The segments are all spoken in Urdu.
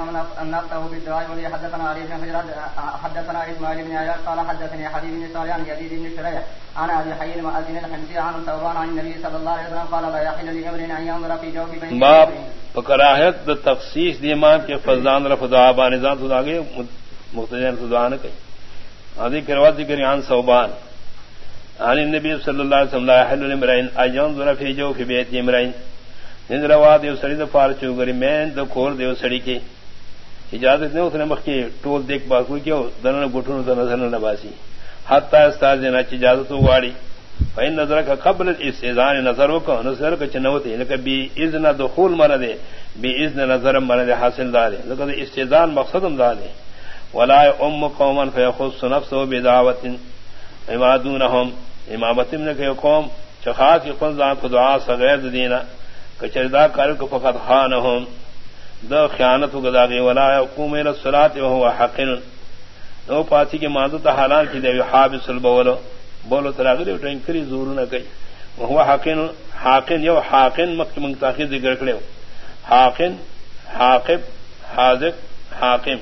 نفسه بالدعاء ولي حدثنا علي بن حجرات حدثنا اسماعيل بن عياش قال حدثني حبيب بن صالح عن يزيد بن شريح عن ابي حي المؤذن الحمصي عن ثوبان عن النبي صلى الله عليه وسلم قال لا يحل لامر ان ينظر في جوف بين باب فکراہت د تخصیص دی امام کے فضان رف دعا بان ذات خدا کے مختلف خدا نہ کہیں۔ ادی کروات ذکر عن ثوبان۔ عن النبي صلى الله عليه وسلم لا يحل لامر ان ينظر في جوف بيت امرئ نندرواد دیو سڑی د پار چوگری میں د کور دیو سڑی کے۔ اجازت نہیں، اس نے مخ کی ٹول دیکھ بات کوئی کیوں دن گٹھن تو نظر نہ باسی استاد دینا چ اجازت واڑی فین نظر کا قبل اس استئذان نظر کو نظر کا چنوت چنوتی ان کبھی اذن دخول مر دے، بی اذن نظر مر دے حاصل دار ہے لقد استئذان مقصد ہم دار ہے ولا ام قوما فيخص نفسه بدعوت عبادونهم امامت من کے قوم چخاص کی فضا دعا صغیر دینا کچردا کر کو فقط خانهم۔ دا خیانت گدا گئی ولا یقوم الى الصلاه وهو حقن. نو پاسی کے مادو تا حالان کی دے حابس البول بولو تراغلی ٹین کری زور نہ گئی وهو حقن. حاقن یو حاقن مکہ من تاخیر ذکر کرے حاقن حاقب، حاذق حاکم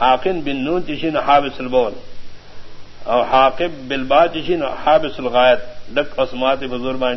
حاقن بن نون جشن حابس البول. او حاقب بالبا جشن حابس الغایت دک اسمات بزرگ مان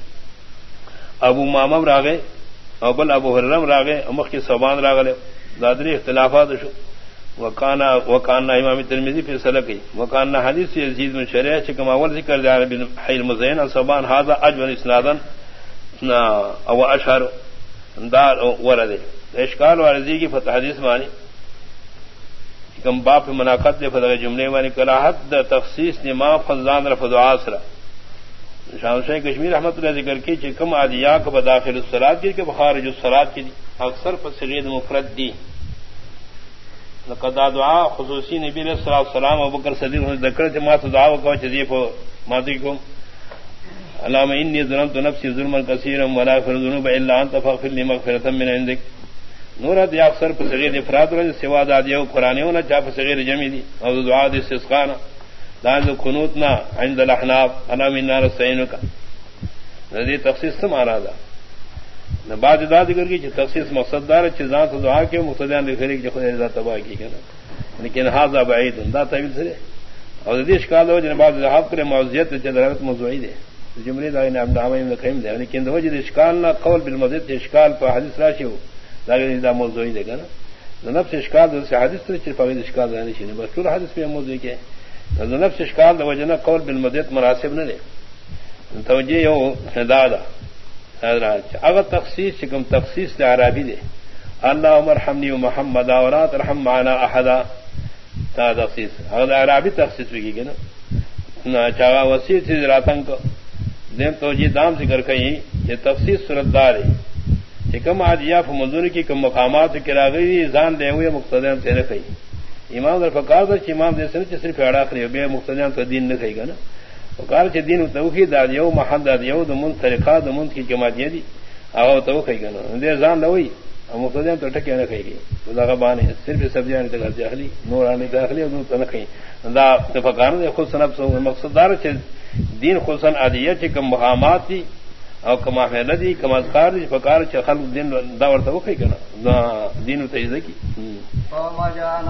ابو مامم راگے ابل ابو حرم راگے امخ کی سبان راگلے دادری اختلافات شو. وکانا وکانا امام ترمیزی پھر سلک وکانا حدیث عزیز میں شریع چکم اول ذکر دار بن حیل مزین سبان هذا اجور اسنادا او اشهر دار ورد اشکال و والدی کی فتح حدیث مانی کم باپ مناقت دے فتح جملے مانی کراہت تخصیص نما فضان رفض عاصرہ شام شاہ کشمیر احمد اللہ ذکر کی چکم آدیا کو بداخل السرات کی کہ بخارج السرات کی دی. اکثر پسرید مفرد دی. قدا دعا خصوصی نبی علیہ السلام السلام ابو بکر صدیق نے ذکر تھے مات دعا کو چدیف ماضی کو. علامہ انی ظلمت نفسی ظلما کثیرا ولا یغفر الذنوب الا انت فاغفر لي مغفرة من عندك نور دی اکثر پسرید افراد رہ سوا دادیو قرانیوں نہ چا پسرید جمع دی. او دعا دی استسقاء دان کنوتنا عند الاحناف، انا من نار سینک ندی تخصیص سے مارا دا نہ بعد دا ذکر کی تخصیص مقصد دار چیزاں تو دعا کے مقتدیان دے لکھنے کی خدا رضا تباہ کی کنا لیکن ہاذا بعید، دا تعویل سے اور دیش کا دو جن بعد ذہاب کرے موضوعیت چدرت موضوعی دے جملے دا یعنی نے ابن عامر نے قیم دے لیکن یعنی دو جن اشکال نہ قول بالمزید اشکال پر حدیث راشی ہو دا یعنی دا موضوعی دے کنا نفس اشکال دو سے حدیث تو چر فقید اشکال دانی چھ بس طول حدیث پہ موضوع کے نفس اشکال دو جن قول بالمزید مناسب نہ دے توجہ یو دادا اگر تخصیص چکم تخصیص دے عربی دے اللہ عمر حمنی و محمد اورات رحم معنا احدا. تا تخصیص. اگر عربی تخصیص بھی کی نا چاہا وسیع سے راتن کو دیم تو دام ذکر کہیں یہ تخصیص صورت دار ہے کہ کم آجیا مزدور کی کم مقامات کرا گئی زان دے ہوئے مقتدیان سے رکھی امام در فکار تھا امام دے سنے سر صرف اڑا کری بے مقتدیان تو دین نہ کہی گا نا؟ وقال چې دین توحید دا you Muhammad the you the مون طریقہ د مون کی جماعت دی او تو کوي کنه دې ځان لوي او مقتدیان ته ټکی نه کوي دا غبانه صرف سبزیان ته ګرځي اخلي نورانه داخلي او ته نه کوي دا د فقار نه خود سنب سو، مقصد دار چې دین خصن عادیه چې کوم مقامات دي او کما فعل دي کما اذکار دي فقار چې خلق دین دا ورته کوي کنه دا دین ته ځکی